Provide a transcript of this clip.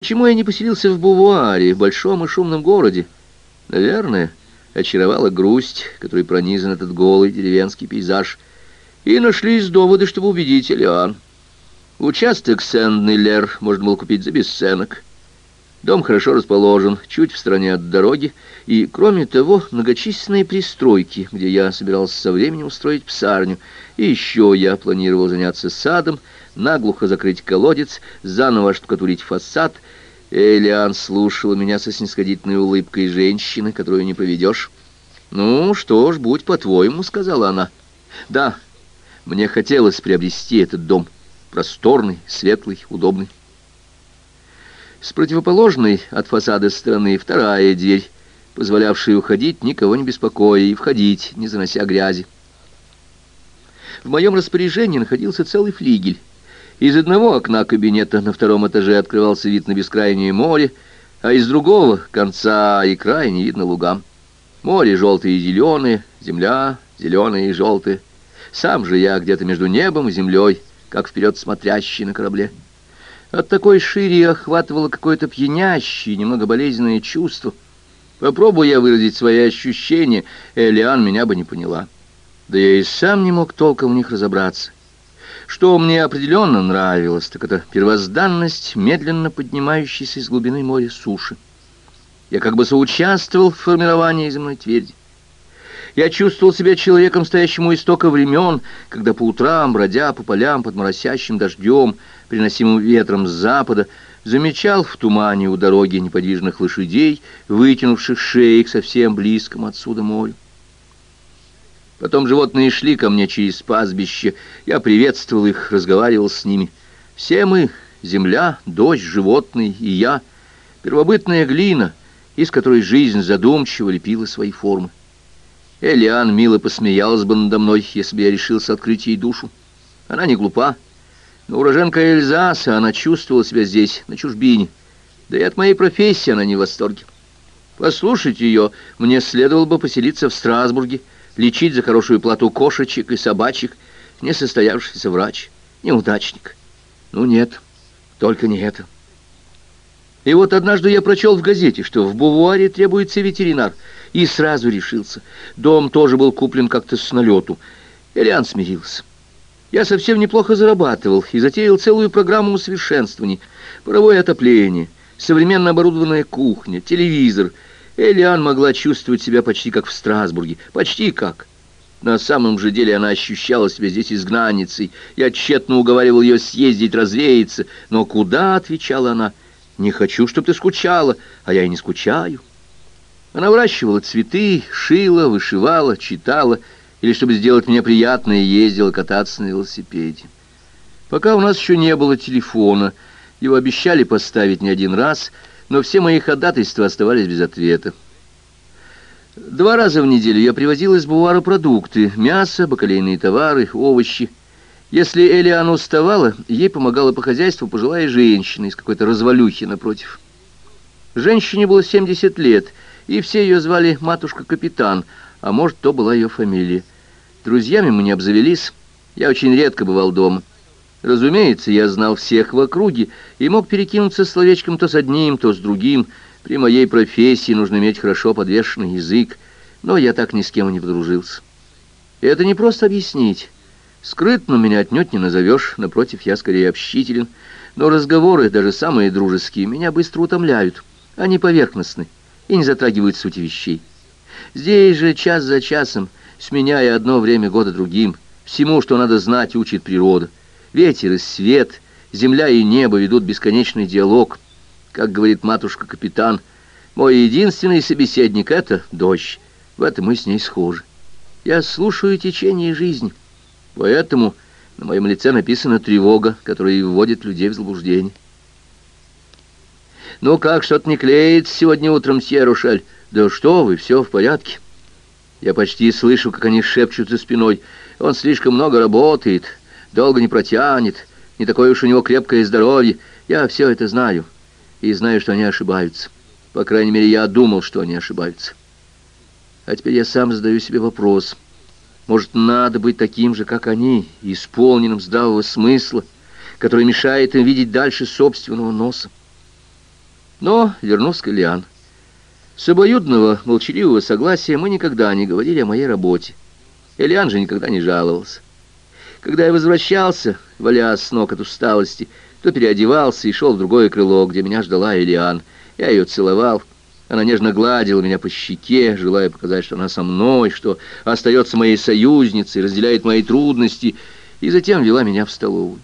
Почему я не поселился в Бувуаре, большом и шумном городе? Наверное, очаровала грусть, которой пронизан этот голый деревенский пейзаж. И нашлись доводы, чтобы убедить Элиан. Участок Сен-Неллер можно было купить за бесценок. Дом хорошо расположен, чуть в стороне от дороги, и, кроме того, многочисленные пристройки, где я собирался со временем устроить псарню, и еще я планировал заняться садом, наглухо закрыть колодец, заново штукатурить фасад. Элиан слушала меня со снисходительной улыбкой женщины, которую не поведешь. «Ну что ж, будь по-твоему», — сказала она. «Да, мне хотелось приобрести этот дом. Просторный, светлый, удобный». С противоположной от фасада стороны вторая дверь, позволявшая уходить, никого не беспокоя, и входить, не занося грязи. В моем распоряжении находился целый флигель. Из одного окна кабинета на втором этаже открывался вид на бескрайнее море, а из другого конца и края не видно лугам. Море желтое и зеленое, земля зеленая и желтая. Сам же я где-то между небом и землей, как вперед смотрящий на корабле. От такой шире охватывало какое-то пьянящее, немного болезненное чувство. Попробуя я выразить свои ощущения, Элиан меня бы не поняла. Да я и сам не мог толком в них разобраться. Что мне определенно нравилось, так это первозданность, медленно поднимающейся из глубины моря суши. Я как бы соучаствовал в формировании земной тверди. Я чувствовал себя человеком, стоящим у истока времен, когда по утрам, бродя по полям под моросящим дождем, приносимым ветром с запада, замечал в тумане у дороги неподвижных лошадей, вытянувших шеи к совсем близкому отсюда морю. Потом животные шли ко мне через пастбище, я приветствовал их, разговаривал с ними. Все мы — земля, дождь, животные и я — первобытная глина, из которой жизнь задумчиво лепила свои формы. Элиан мило посмеялась бы надо мной, если бы я решился открыть ей душу. Она не глупа, но уроженка Эльзаса, она чувствовала себя здесь, на чужбине. Да и от моей профессии она не в восторге. Послушать ее, мне следовало бы поселиться в Страсбурге, лечить за хорошую плату кошечек и собачек, несостоявшийся врач, неудачник. Ну нет, только не это. И вот однажды я прочел в газете, что в Бувуаре требуется ветеринар, и сразу решился. Дом тоже был куплен как-то с налету. Элиан смирился. Я совсем неплохо зарабатывал и затеял целую программу усовершенствований. Паровое отопление, современно оборудованная кухня, телевизор. Элиан могла чувствовать себя почти как в Страсбурге. Почти как. На самом же деле она ощущала себя здесь изгнанницей. Я тщетно уговаривал ее съездить, развеяться. Но куда, отвечала она, не хочу, чтобы ты скучала, а я и не скучаю. Она выращивала цветы, шила, вышивала, читала, или, чтобы сделать мне приятное, ездила кататься на велосипеде. Пока у нас еще не было телефона, его обещали поставить не один раз, но все мои ходатайства оставались без ответа. Два раза в неделю я привозил из Бувара продукты, мясо, бакалейные товары, овощи. Если Элиан уставала, ей помогала по хозяйству пожилая женщина из какой-то развалюхи напротив. Женщине было 70 лет — и все ее звали матушка-капитан, а может, то была ее фамилия. Друзьями мы не обзавелись, я очень редко бывал дома. Разумеется, я знал всех в округе и мог перекинуться словечком то с одним, то с другим. При моей профессии нужно иметь хорошо подвешенный язык, но я так ни с кем не подружился. И это не просто объяснить. Скрытно меня отнюдь не назовешь, напротив, я скорее общителен, но разговоры, даже самые дружеские, меня быстро утомляют, они поверхностны и не затрагивают сути вещей. Здесь же час за часом, сменяя одно время года другим, всему, что надо знать, учит природа. Ветер и свет, земля и небо ведут бесконечный диалог. Как говорит матушка-капитан, мой единственный собеседник — это дождь. В этом мы с ней схожи. Я слушаю течение жизни, поэтому на моем лице написана тревога, которая вводит людей в заблуждение. «Ну как, что-то не клеится сегодня утром, сье Рушель?» «Да что вы, все в порядке». Я почти слышу, как они шепчут за спиной. «Он слишком много работает, долго не протянет, не такое уж у него крепкое здоровье. Я все это знаю, и знаю, что они ошибаются. По крайней мере, я думал, что они ошибаются. А теперь я сам задаю себе вопрос. Может, надо быть таким же, как они, исполненным здравого смысла, который мешает им видеть дальше собственного носа? Но вернусь к Элиан. С обоюдного, молчаливого согласия мы никогда не говорили о моей работе. Элиан же никогда не жаловался. Когда я возвращался, валясь с ног от усталости, то переодевался и шел в другое крыло, где меня ждала Элиан. Я ее целовал. Она нежно гладила меня по щеке, желая показать, что она со мной, что остается моей союзницей, разделяет мои трудности, и затем вела меня в столовую.